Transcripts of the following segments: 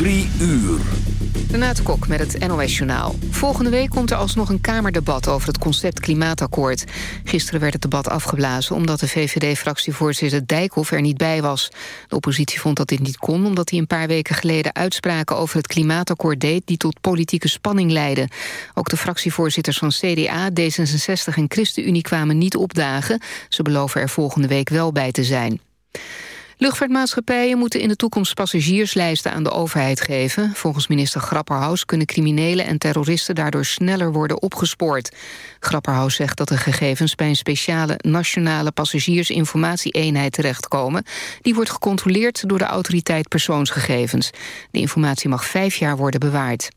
Drie uur. Renate Kok met het NOS Journaal. Volgende week komt er alsnog een Kamerdebat over het concept klimaatakkoord. Gisteren werd het debat afgeblazen omdat de VVD-fractievoorzitter Dijkhoff er niet bij was. De oppositie vond dat dit niet kon omdat hij een paar weken geleden uitspraken over het klimaatakkoord deed die tot politieke spanning leidden. Ook de fractievoorzitters van CDA, D66 en ChristenUnie kwamen niet opdagen. Ze beloven er volgende week wel bij te zijn. Luchtvaartmaatschappijen moeten in de toekomst passagierslijsten aan de overheid geven. Volgens minister Grapperhaus kunnen criminelen en terroristen daardoor sneller worden opgespoord. Grapperhaus zegt dat de gegevens bij een speciale nationale passagiersinformatie-eenheid terechtkomen. Die wordt gecontroleerd door de autoriteit persoonsgegevens. De informatie mag vijf jaar worden bewaard.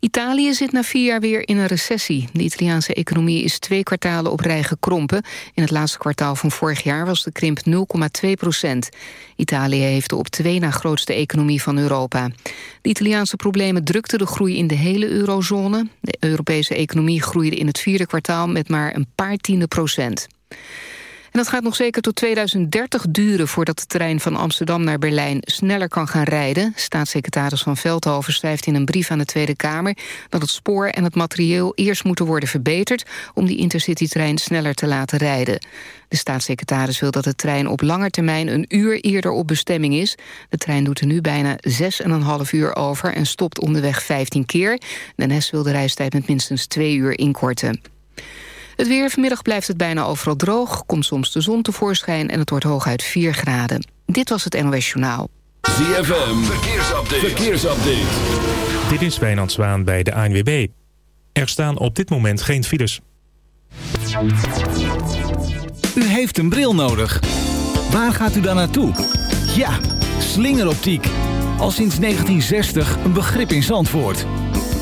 Italië zit na vier jaar weer in een recessie. De Italiaanse economie is twee kwartalen op rij gekrompen. In het laatste kwartaal van vorig jaar was de krimp 0,2 procent. Italië heeft de op twee na grootste economie van Europa. De Italiaanse problemen drukten de groei in de hele eurozone. De Europese economie groeide in het vierde kwartaal met maar een paar tiende procent. En dat gaat nog zeker tot 2030 duren voordat de trein van Amsterdam naar Berlijn sneller kan gaan rijden. Staatssecretaris van Veldhoven schrijft in een brief aan de Tweede Kamer dat het spoor en het materieel eerst moeten worden verbeterd om die intercitytrein sneller te laten rijden. De staatssecretaris wil dat de trein op lange termijn een uur eerder op bestemming is. De trein doet er nu bijna 6,5 uur over en stopt onderweg 15 keer. De NS wil de reistijd met minstens twee uur inkorten. Het weer vanmiddag blijft het bijna overal droog, komt soms de zon tevoorschijn en het wordt hooguit 4 graden. Dit was het NOS Journaal. ZFM, verkeersupdate. verkeersupdate. Dit is Wijnand Zwaan bij de ANWB. Er staan op dit moment geen files. U heeft een bril nodig. Waar gaat u dan naartoe? Ja, slingeroptiek. Al sinds 1960 een begrip in Zandvoort.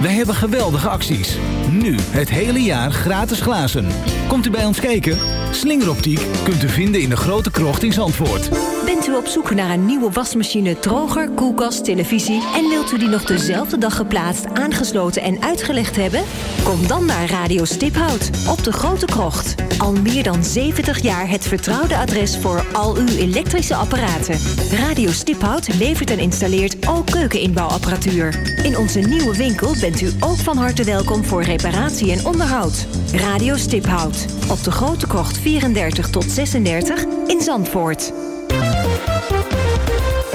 Wij hebben geweldige acties. Nu het hele jaar gratis glazen. Komt u bij ons kijken? Slingeroptiek kunt u vinden in de grote krocht in Zandvoort. Bent u op zoek naar een nieuwe wasmachine, droger, koelkast, televisie... en wilt u die nog dezelfde dag geplaatst, aangesloten en uitgelegd hebben? Kom dan naar Radio Stiphout op de Grote Krocht. Al meer dan 70 jaar het vertrouwde adres voor al uw elektrische apparaten. Radio Stiphout levert en installeert ook keukeninbouwapparatuur. In onze nieuwe winkel bent u ook van harte welkom voor reparatie en onderhoud. Radio Stiphout op de Grote Krocht 34 tot 36 in Zandvoort.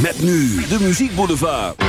Met nu de muziekboulevard.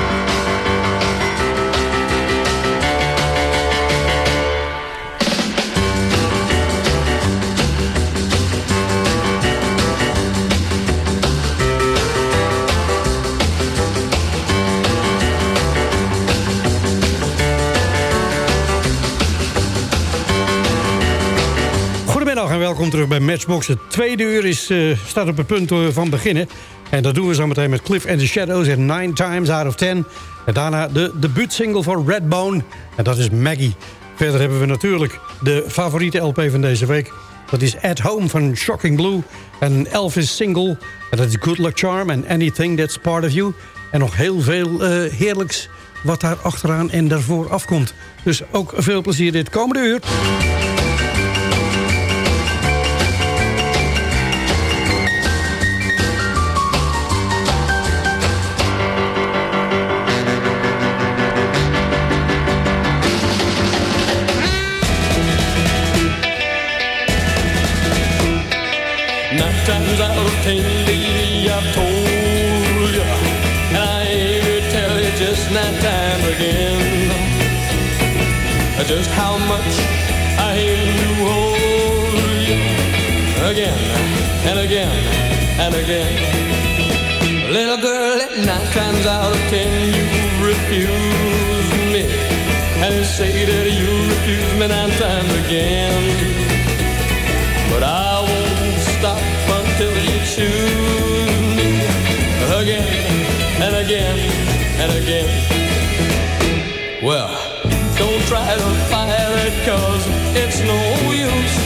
Goedemiddag en welkom terug bij Matchbox. Het tweede uur is, uh, staat op het punt van beginnen. En dat doen we zo meteen met Cliff and the Shadows in 9 Times Out of 10. En daarna de debuutsingle van Redbone. En dat is Maggie. Verder hebben we natuurlijk de favoriete LP van deze week. Dat is At Home van Shocking Blue. En Elvis single. En dat is Good Luck Charm and Anything That's Part of You. En nog heel veel uh, heerlijks wat daar achteraan en daarvoor afkomt. Dus ook veel plezier dit komende uur. Er er just that time again Just how much I aim to hold you again and again and again. Little girl, at nine times out of ten you refuse me, and you say that you refuse me nine times again. But I and again. Well don't try to fight it cause it's no use.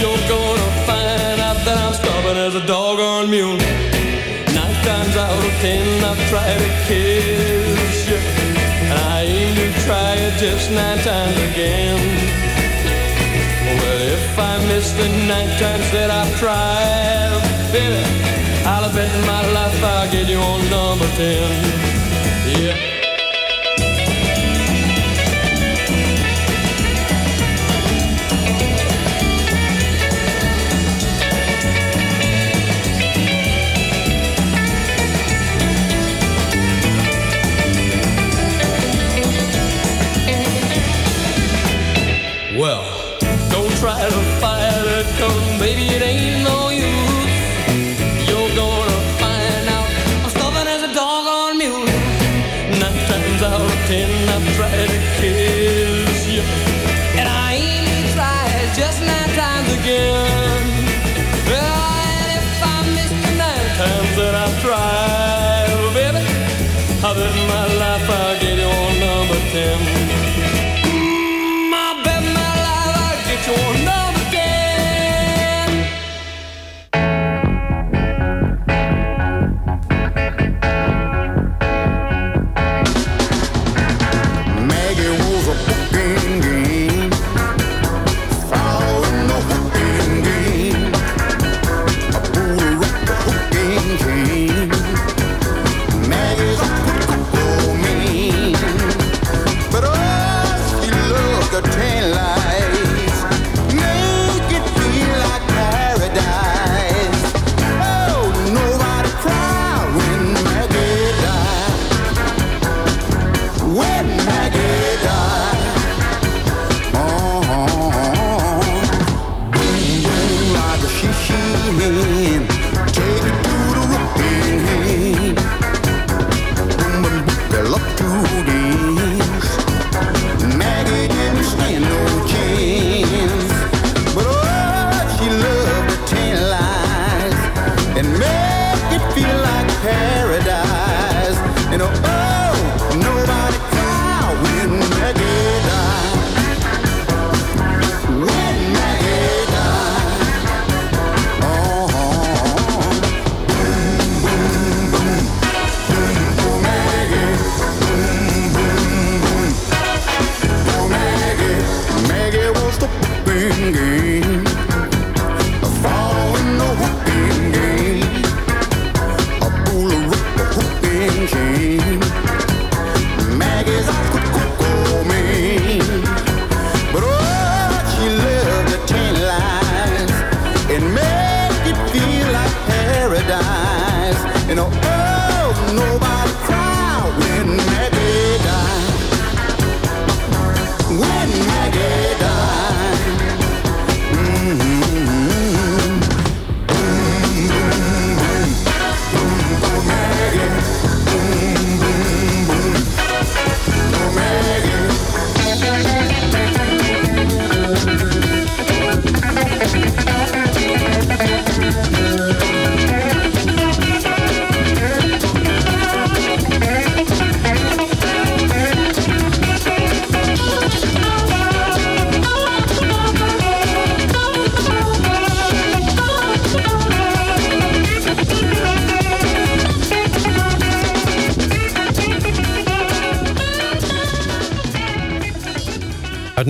You're gonna find out that I'm stubborn as a dog doggone mule. Nine times out of ten I've tried to kiss you. And I aim to try it just nine times again. Well, if I miss the nine times that I've tried, baby, I'll bet my life I'll get you on number ten. Yeah. Well, don't try to fight it, cause baby, it ain't no I bet my life I'll get you on number 10. paradise. You know, oh, nobody.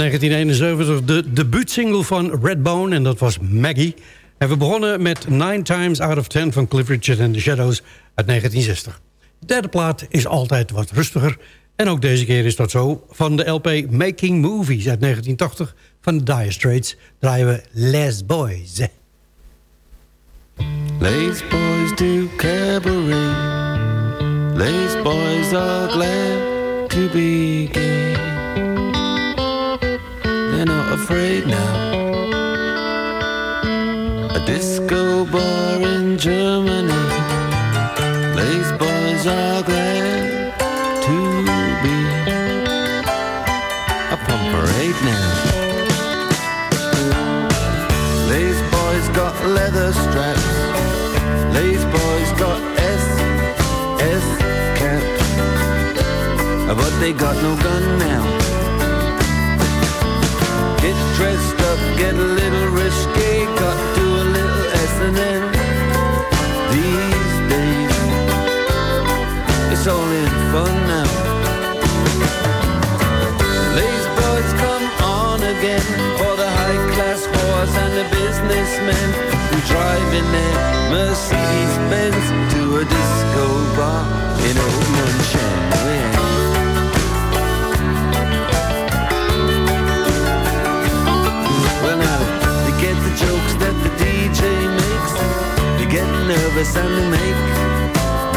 1971 de debuutsingle van Redbone en dat was Maggie. En we begonnen met Nine Times Out of Ten van Cliff Richard and the Shadows uit 1960. De derde plaat is altijd wat rustiger. En ook deze keer is dat zo. Van de LP Making Movies uit 1980 van de Dire Straits draaien we Les Boys. Les boys do cabaret. Les boys are glad to be gay. They're not afraid now. A disco bar in Germany. Les boys are glad to be up on parade now. Les boys got leather straps. Les boys got S S caps, but they got no gun now. Dressed up, get a little risky, got to a little S and M. These days, it's all in fun now. These boys come on again for the high class whores and the businessmen who drive in their Mercedes Benz to a disco bar in Old Munchen. The jokes that the DJ makes. They get nervous and they make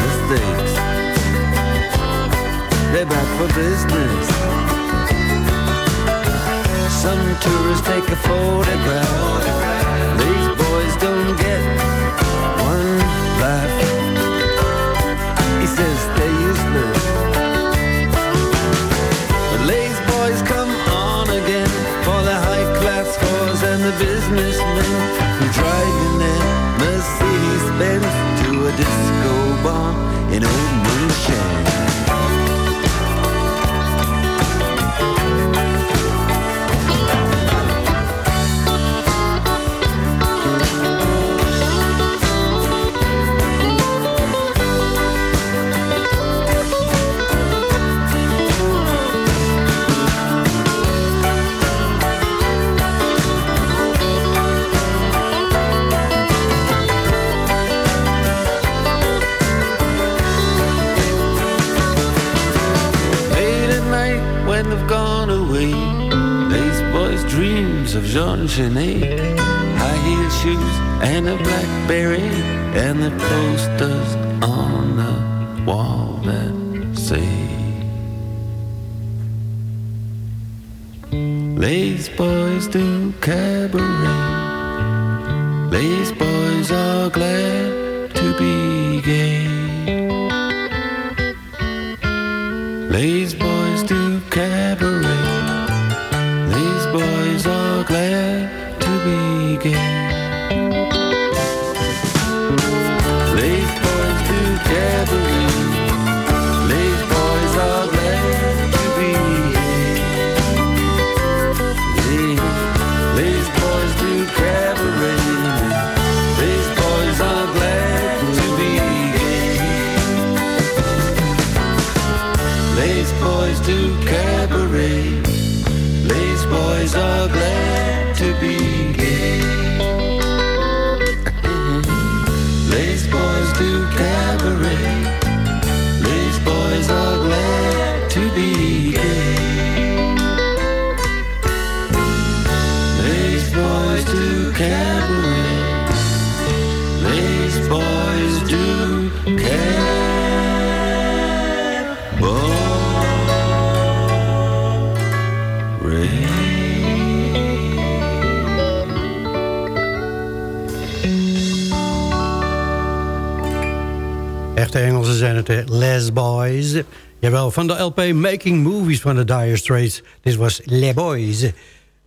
mistakes. They're back for business. Some tourists take a photograph. These boys don't get one laugh. shame. Of Jean Genet High heel shoes and a blackberry. And the posters on the wall that say These boys do cabaret. These boys are glad to be gay. These boys Les Boys. Jawel, van de LP Making Movies van de Dire Straits. Dit was Les Boys.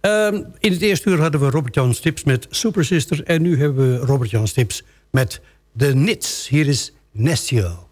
Ehm, in het eerste uur hadden we Robert-Jan Stips met Super Sister... en nu hebben we Robert-Jan Stips met The Nits. Hier is Nestio.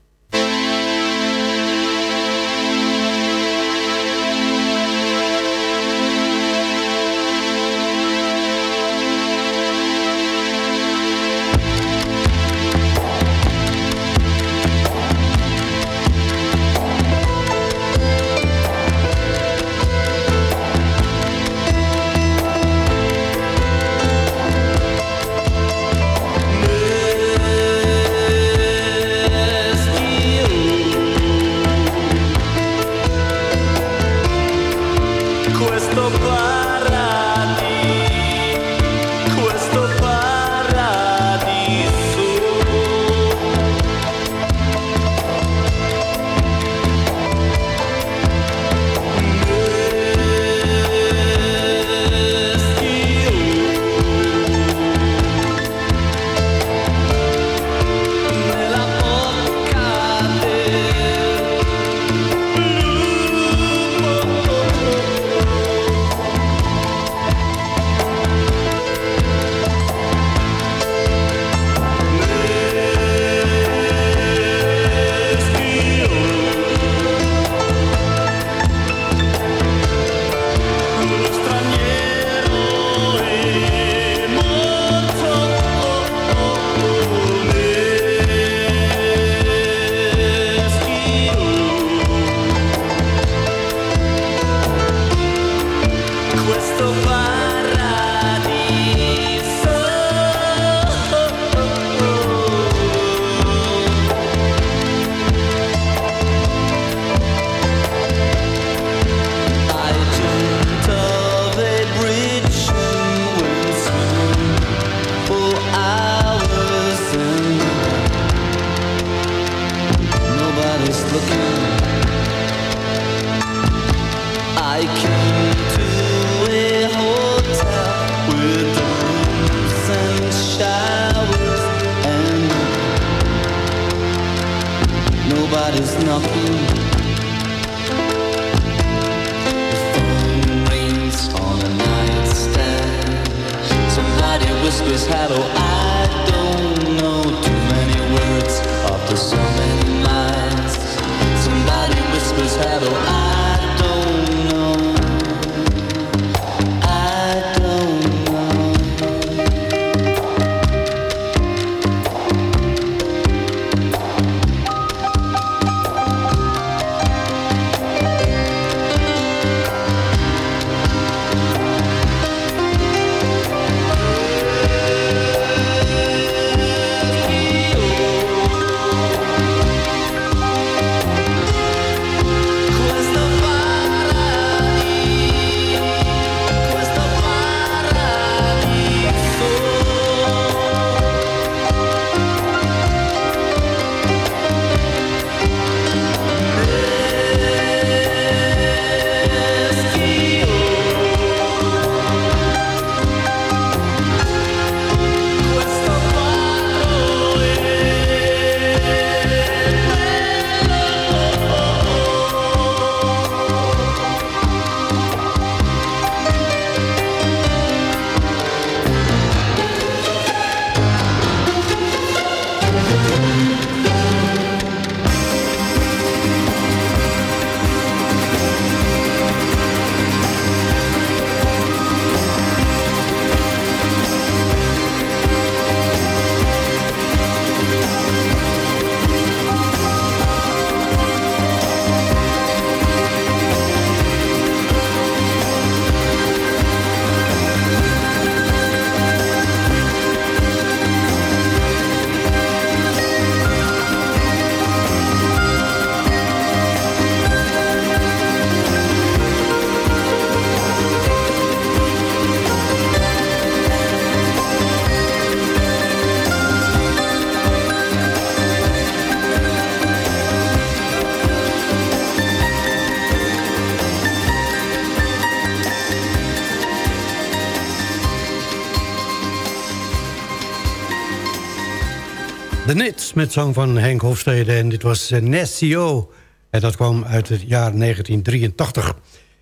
Met zang van Henk Hofstede en dit was uh, Nessio. En dat kwam uit het jaar 1983.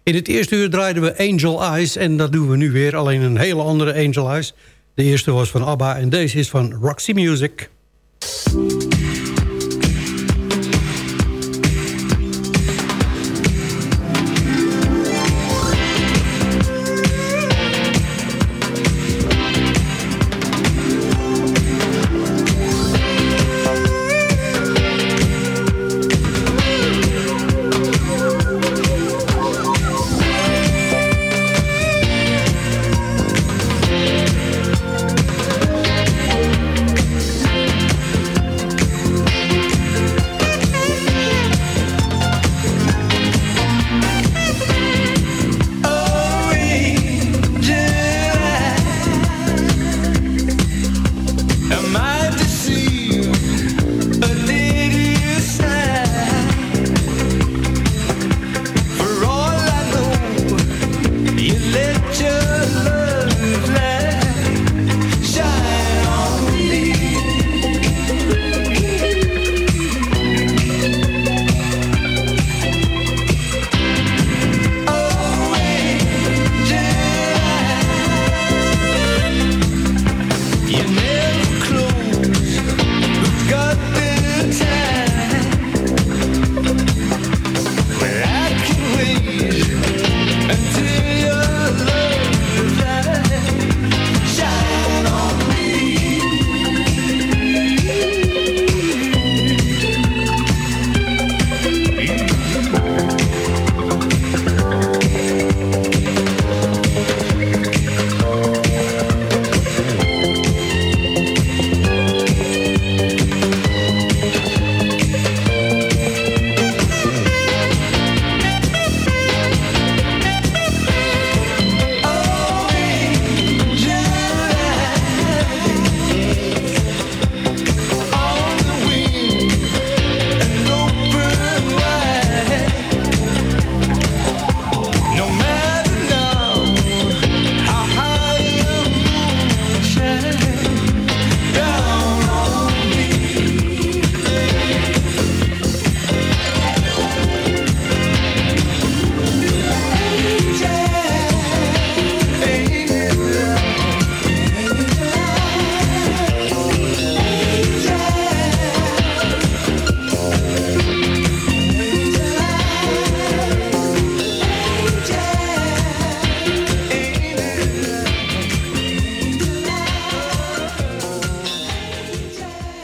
In het eerste uur draaiden we Angel Eyes en dat doen we nu weer. Alleen een hele andere Angel Eyes. De eerste was van ABBA en deze is van Roxy Music.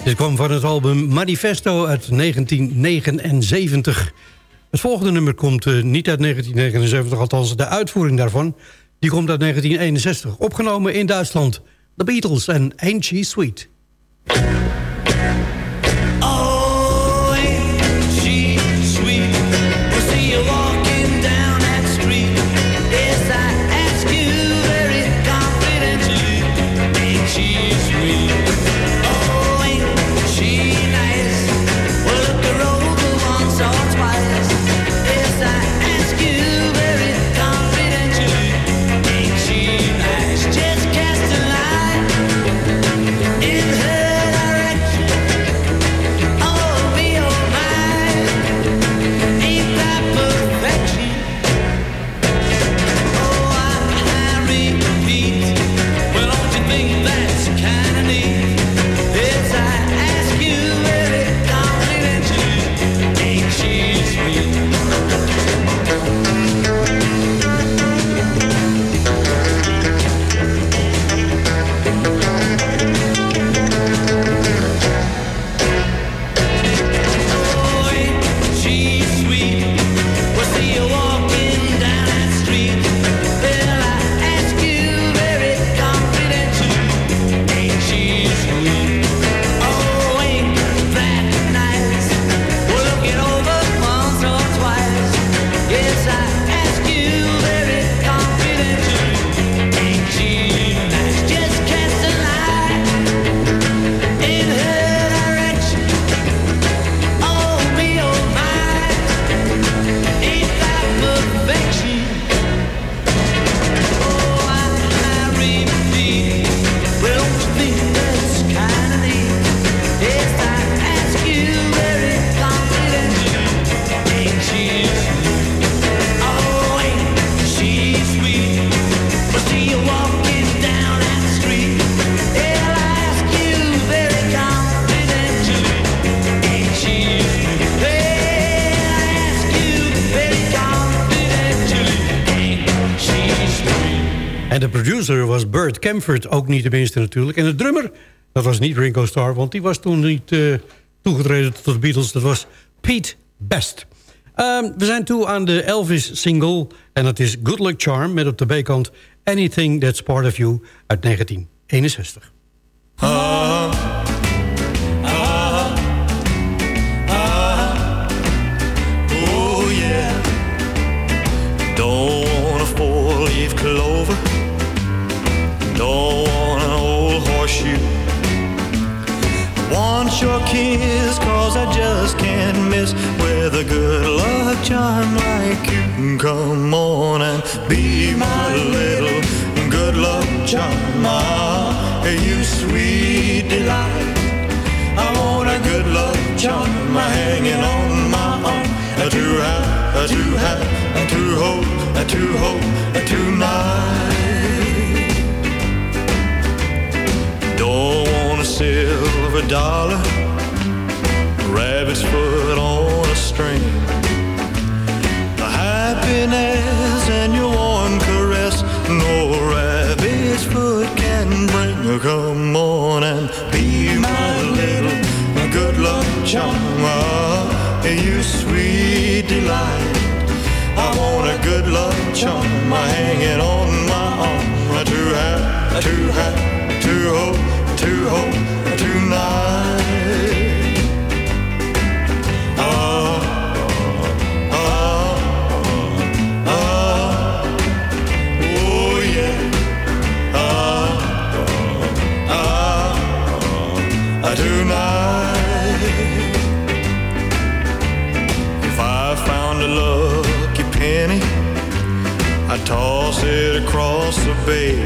Dit kwam van het album Manifesto uit 1979. Het volgende nummer komt uh, niet uit 1979, althans de uitvoering daarvan. Die komt uit 1961, opgenomen in Duitsland. The Beatles en Ain't She Sweet. Camford ook niet de minste natuurlijk. En de drummer, dat was niet Ringo Starr... want die was toen niet uh, toegetreden tot de Beatles. Dat was Pete Best. Um, we zijn toe aan de Elvis-single... en dat is Good Luck Charm met op de B-kant... Anything That's Part of You uit 1961. Ah. Your kiss Cause I just can't miss. With a good luck charm like you Come on and be my little good luck charm. Ah, You sweet delight. I want a good luck charm hanging on my arm. To have, to have, to hold, to hold silver dollar rabbit's foot on a string. The happiness and your warm caress, no rabbit's foot can bring. Come on and be my little good luck charm. You sweet delight. I want a good luck charm hanging on my arm. To have, to have, across the bay.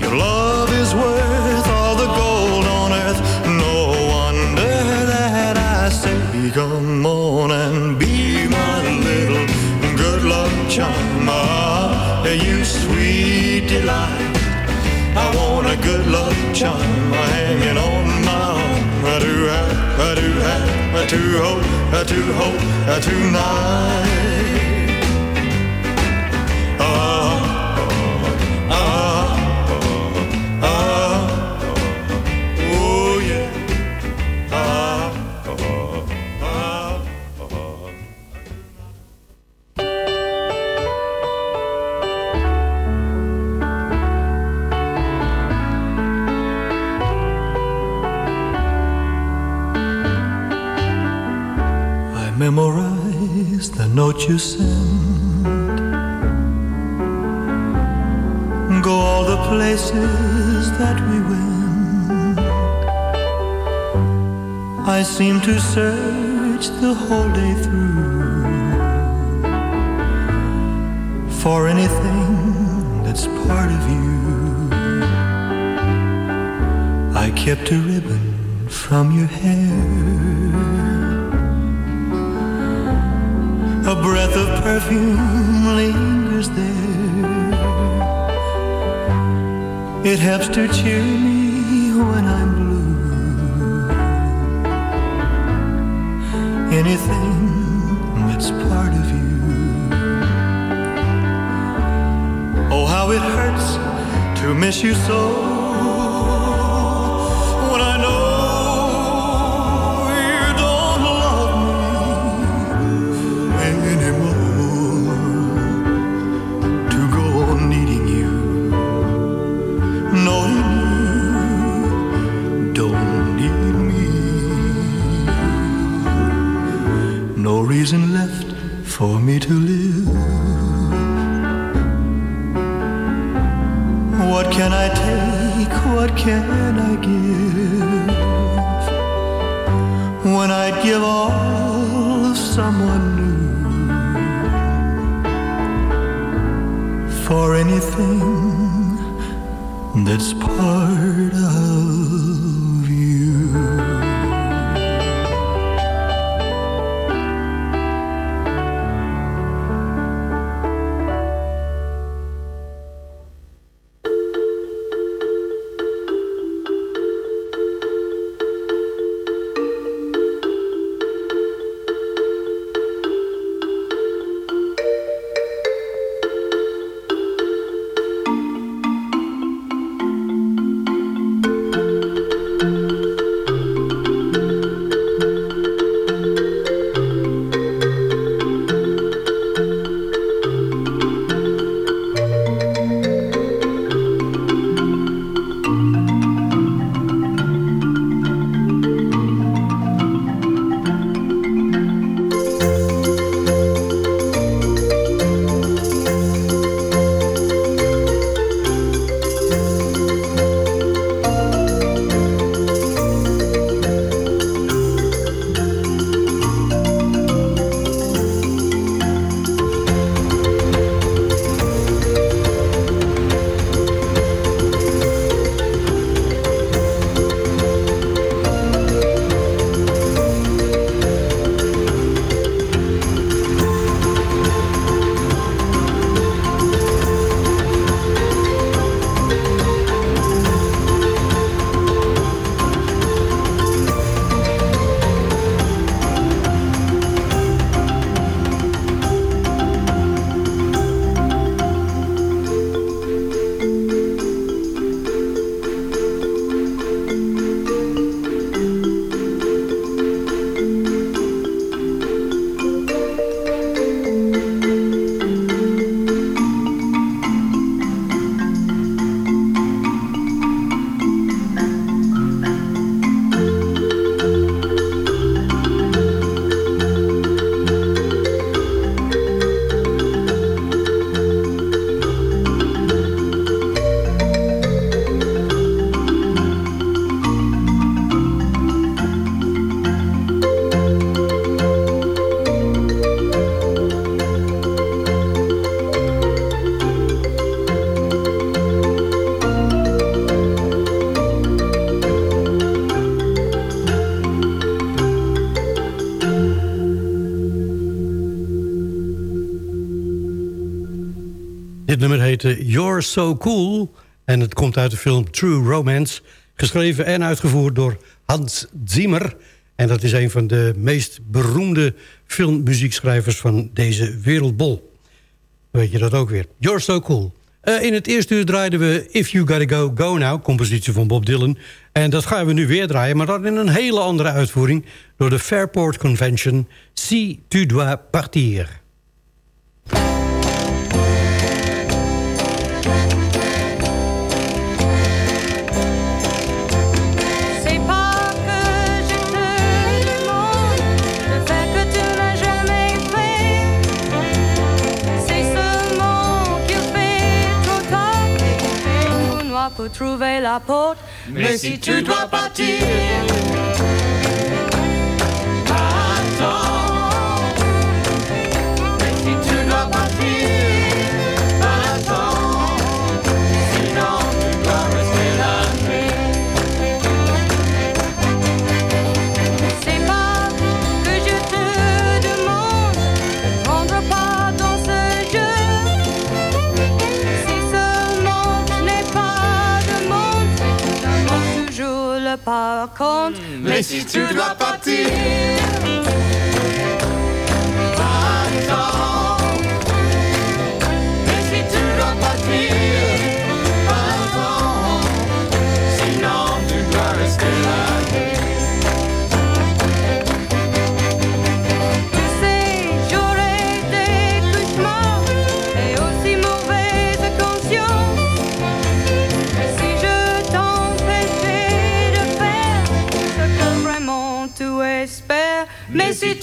Your love is worth all the gold on earth. No wonder that I say, come on and be my little good luck charm. Ah, you sweet delight. I want a good luck charm hanging on my arm. I do have, I do have, I do hope, I do hope, I tonight. Oh you. Go all the places that we went. I seem to search the whole day through for anything that's part of you. I kept a ribbon from your hair. A breath of perfume lingers there. It helps to cheer me when I'm blue. Anything that's part of you. Oh, how it hurts to miss you so. For me to live. What can I take? What can I give? When I'd give all of someone new for anything that's part of Dit nummer heette You're So Cool. En het komt uit de film True Romance. Geschreven en uitgevoerd door Hans Zimmer. En dat is een van de meest beroemde filmmuziekschrijvers van deze wereldbol. Weet je dat ook weer. You're So Cool. Eh, in het eerste uur draaiden we If You Gotta Go, Go Now, compositie van Bob Dylan. En dat gaan we nu weer draaien, maar dan in een hele andere uitvoering... door de Fairport Convention, Si Tu Dois Partir. trouver la porte. Mais, si tu dois partir. rencontre. Mais si tu dois partir.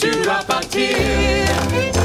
to a partir.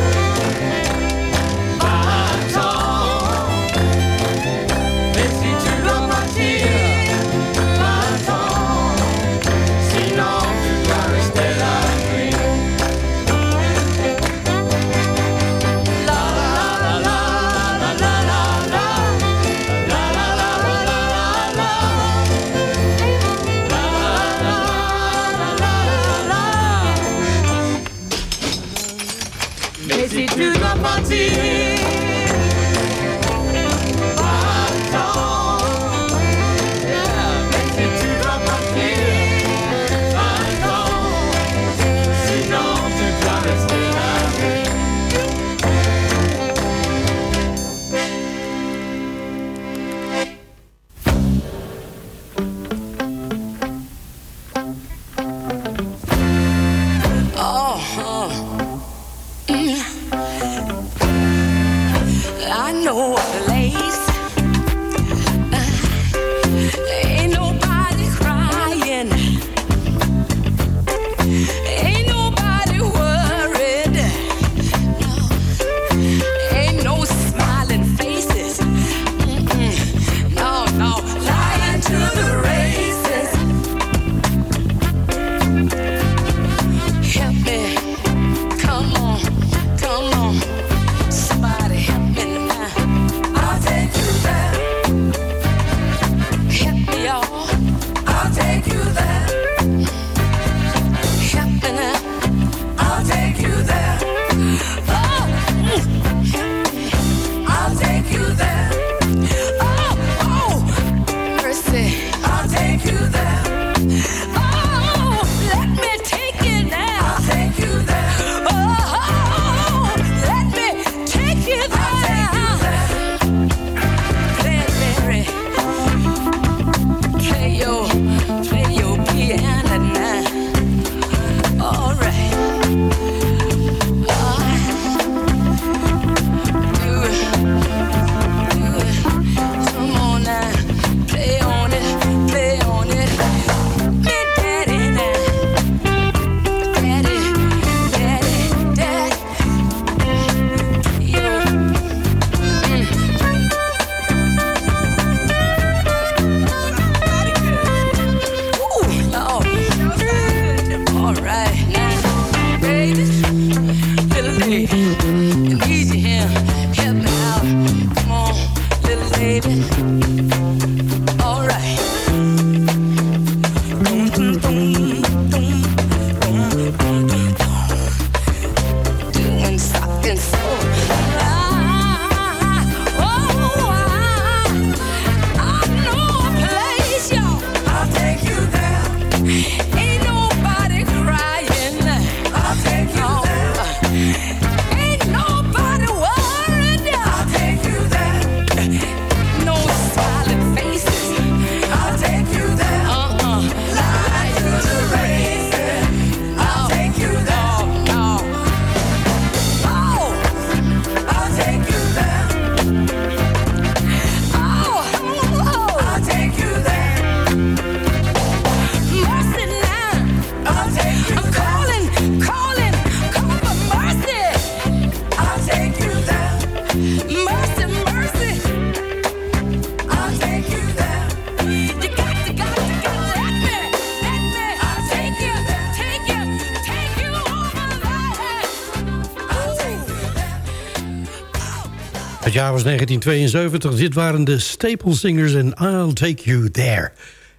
jaar was 1972. Dit waren de Staple Singers en I'll Take You There.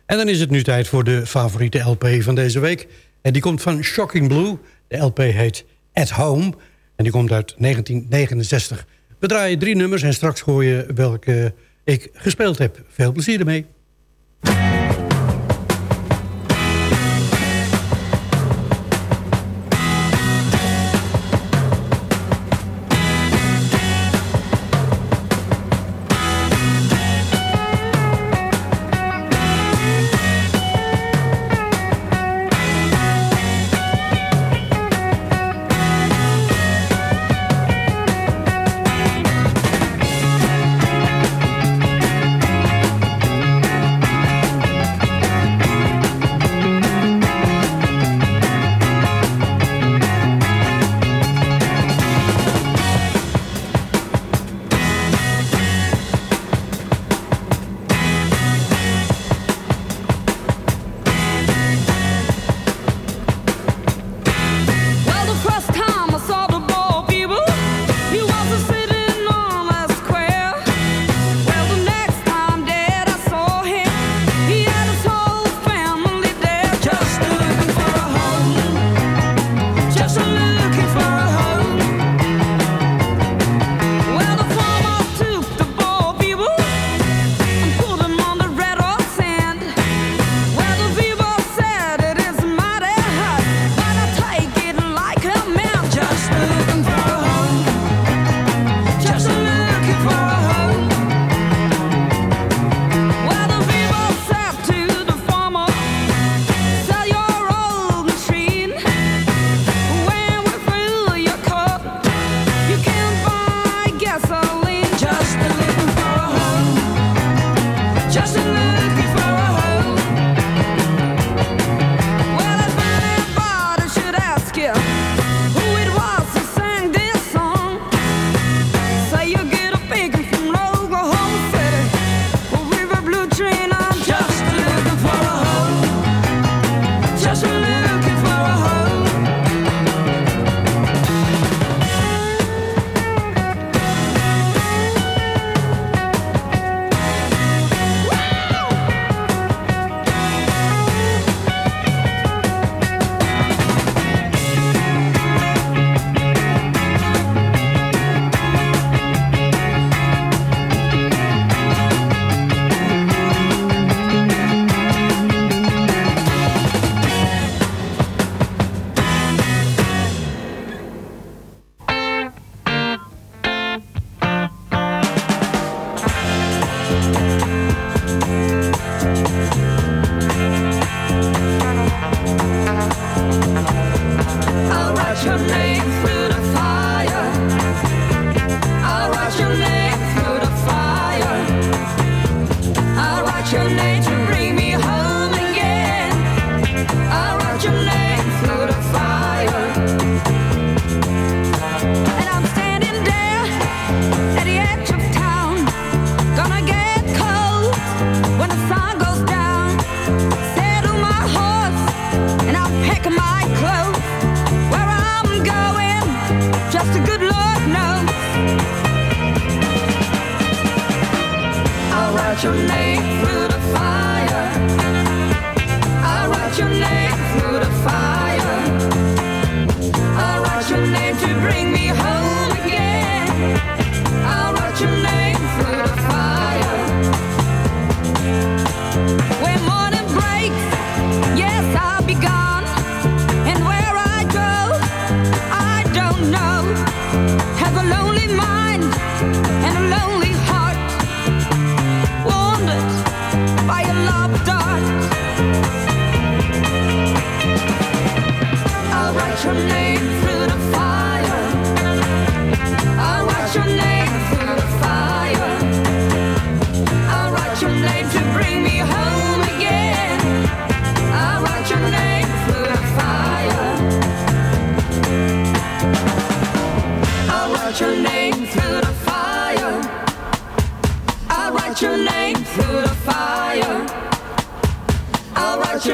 En dan is het nu tijd voor de favoriete LP van deze week. En die komt van Shocking Blue. De LP heet At Home. En die komt uit 1969. We draaien drie nummers en straks gooien je welke ik gespeeld heb. Veel plezier ermee.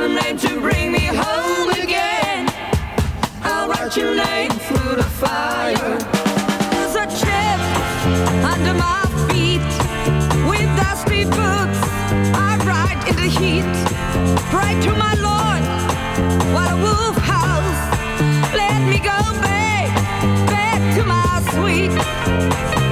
your name to bring me home again. I'll write your name through the fire. Under my feet with dusty boots. I ride in the heat, my. What a wolf house. Let me go back, back to my sweet.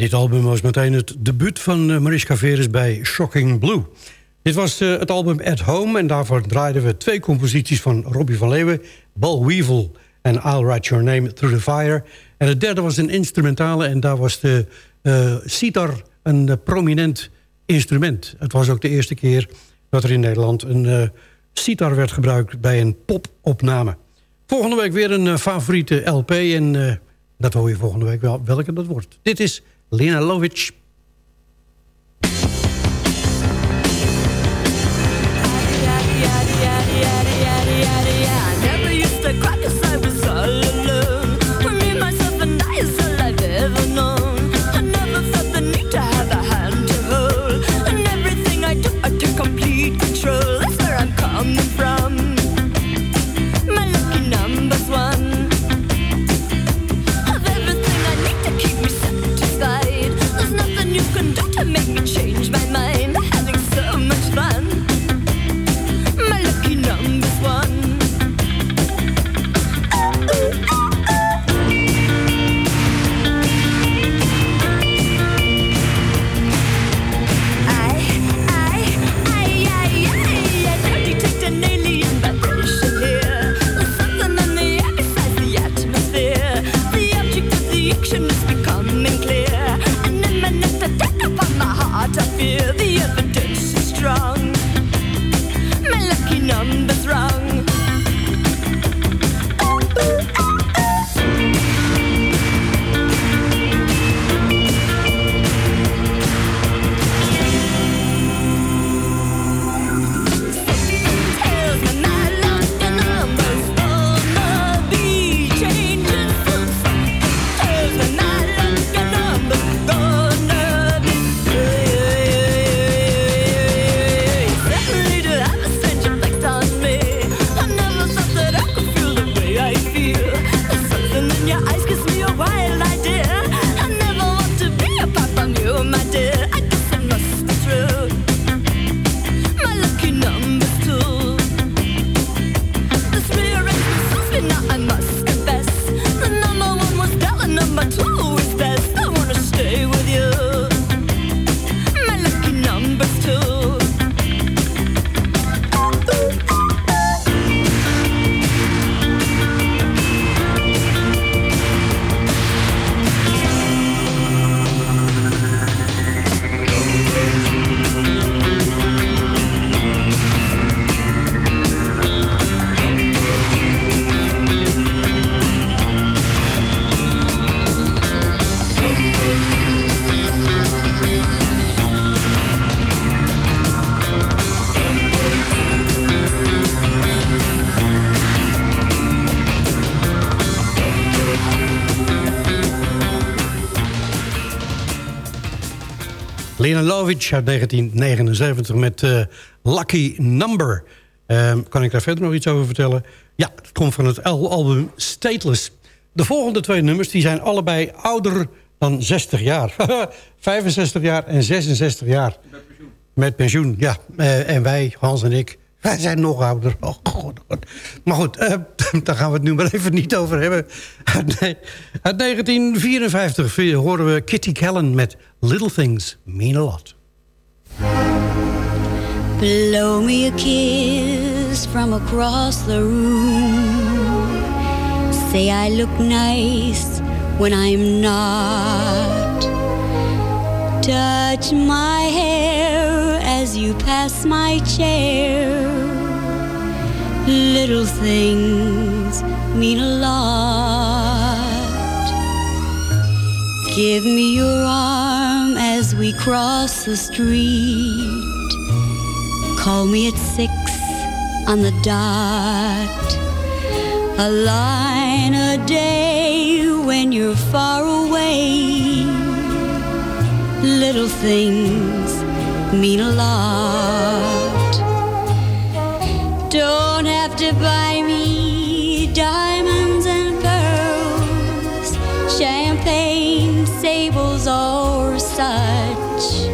Dit album was meteen het debuut van uh, Mariska Veres bij Shocking Blue. Dit was uh, het album At Home en daarvoor draaiden we twee composities van Robbie van Leeuwen... Bal Weevil en I'll Write Your Name Through the Fire. En het derde was een instrumentale en daar was de uh, sitar een uh, prominent instrument. Het was ook de eerste keer dat er in Nederland een uh, sitar werd gebruikt bij een popopname. Volgende week weer een favoriete LP en dat hoor je volgende week wel welke dat wordt. Dit is Lena Lovic. Lovitch uit 1979 met eh, Lucky Number. Ehm, kan ik daar verder nog iets over vertellen? Ja, het komt van het al- album Stateless. De volgende twee nummers die zijn allebei ouder dan 60 jaar. 65 jaar en 66 jaar. Met pensioen. Met pensioen, ja. Eh, en wij, Hans en ik, wij zijn nog ouder. Oh. Maar goed, eh, daar gaan we het nu maar even niet over hebben. Uit, uit 1954 horen we Kitty Callan met Little Things Mean a Lot. Blow me a kiss from across the room. Say I look nice when I'm not. Touch my hair as you pass my chair. Little things mean a lot. Give me your arm as we cross the street. Call me at six on the dot. A line a day when you're far away. Little things mean a lot. Don't have to buy me diamonds and pearls, champagne, sables, or such.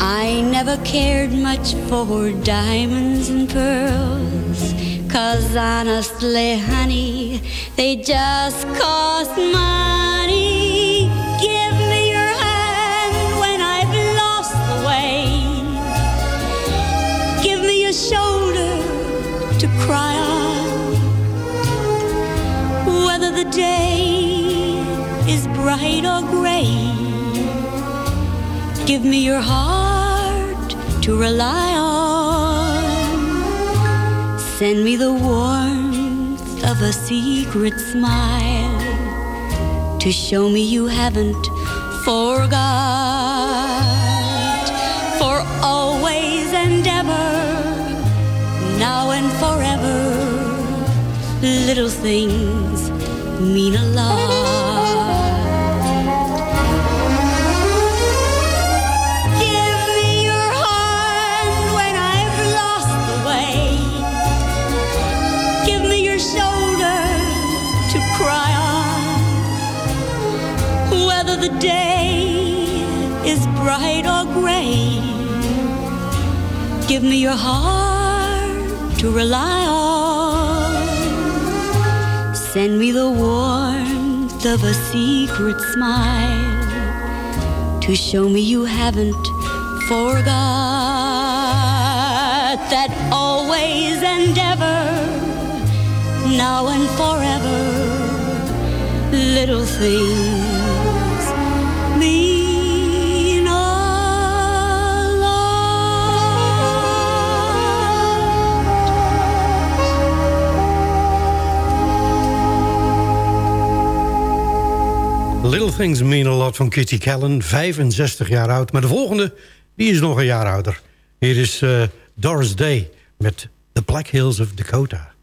I never cared much for diamonds and pearls. Cause honestly, honey, they just cost money. Day is bright or gray. Give me your heart to rely on. Send me the warmth of a secret smile to show me you haven't forgot. For always and ever, now and forever, little things mean a lot. Give me your hand when I've lost the way. Give me your shoulder to cry on. Whether the day is bright or gray. Give me your heart to rely on. Send me the warmth of a secret smile to show me you haven't forgot that always and ever, now and forever, little things Little Things Mean a Lot van Kitty Callan, 65 jaar oud. Maar de volgende, die is nog een jaar ouder. Hier is eh, Doris Day met The Black Hills of Dakota.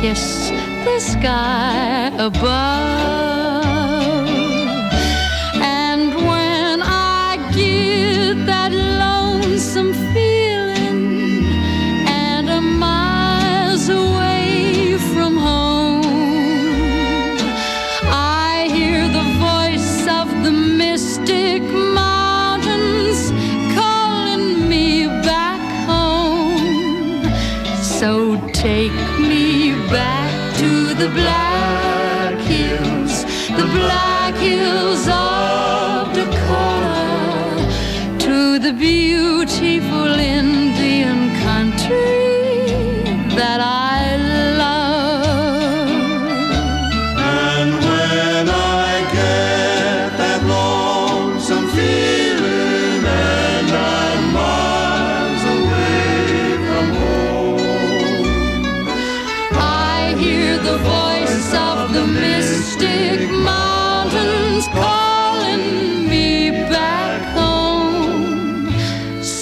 Kiss the sky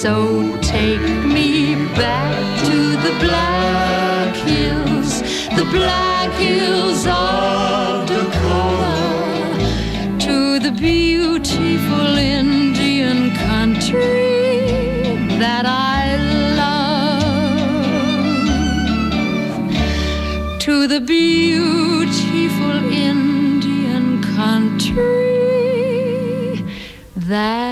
So take me back to the black hills, the black hills of Dakota, to the beautiful Indian country that I love to the beautiful Indian country that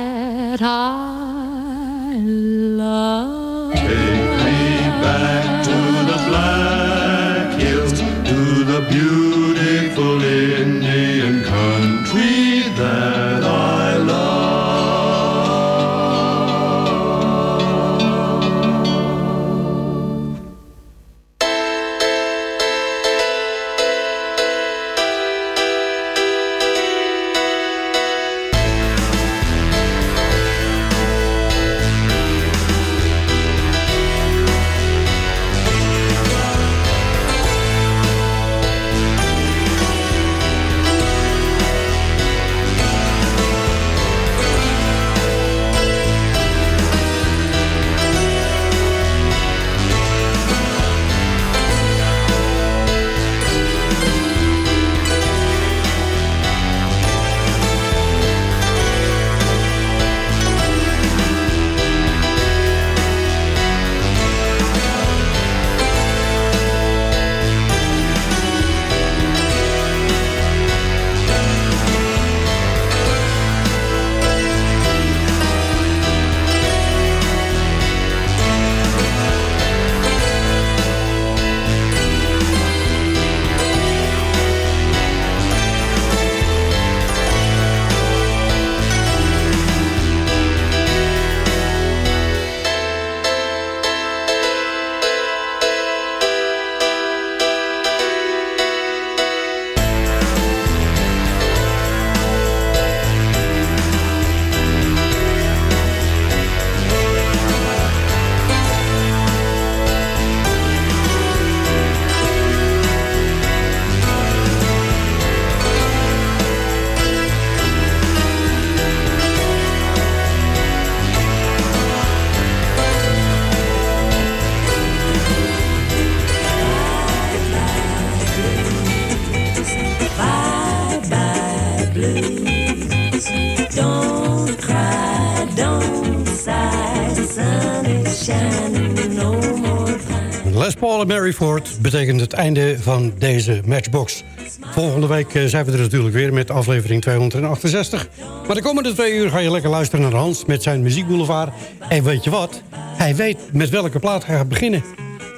Ford betekent het einde van deze matchbox. Volgende week eh, zijn we er natuurlijk weer met aflevering 268. Maar de komende twee uur ga je lekker luisteren naar Hans met zijn muziekboulevard. En weet je wat? Hij weet met welke plaat hij gaat beginnen.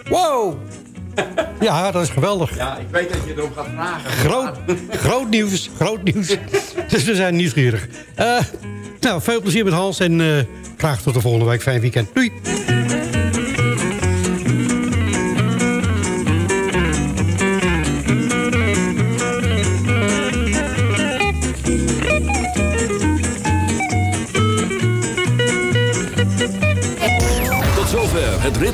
Wow! Ja, dat is geweldig. Ja, ik weet dat je erom gaat vragen. Groot, groot nieuws, groot nieuws. Dus we zijn nieuwsgierig. Eh, nou, veel plezier met Hans en eh, graag tot de volgende week. Fijn weekend. Doei!